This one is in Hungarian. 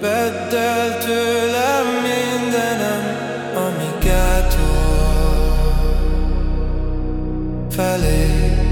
Vedd el tőlem mindenem, ami gátol. Felé.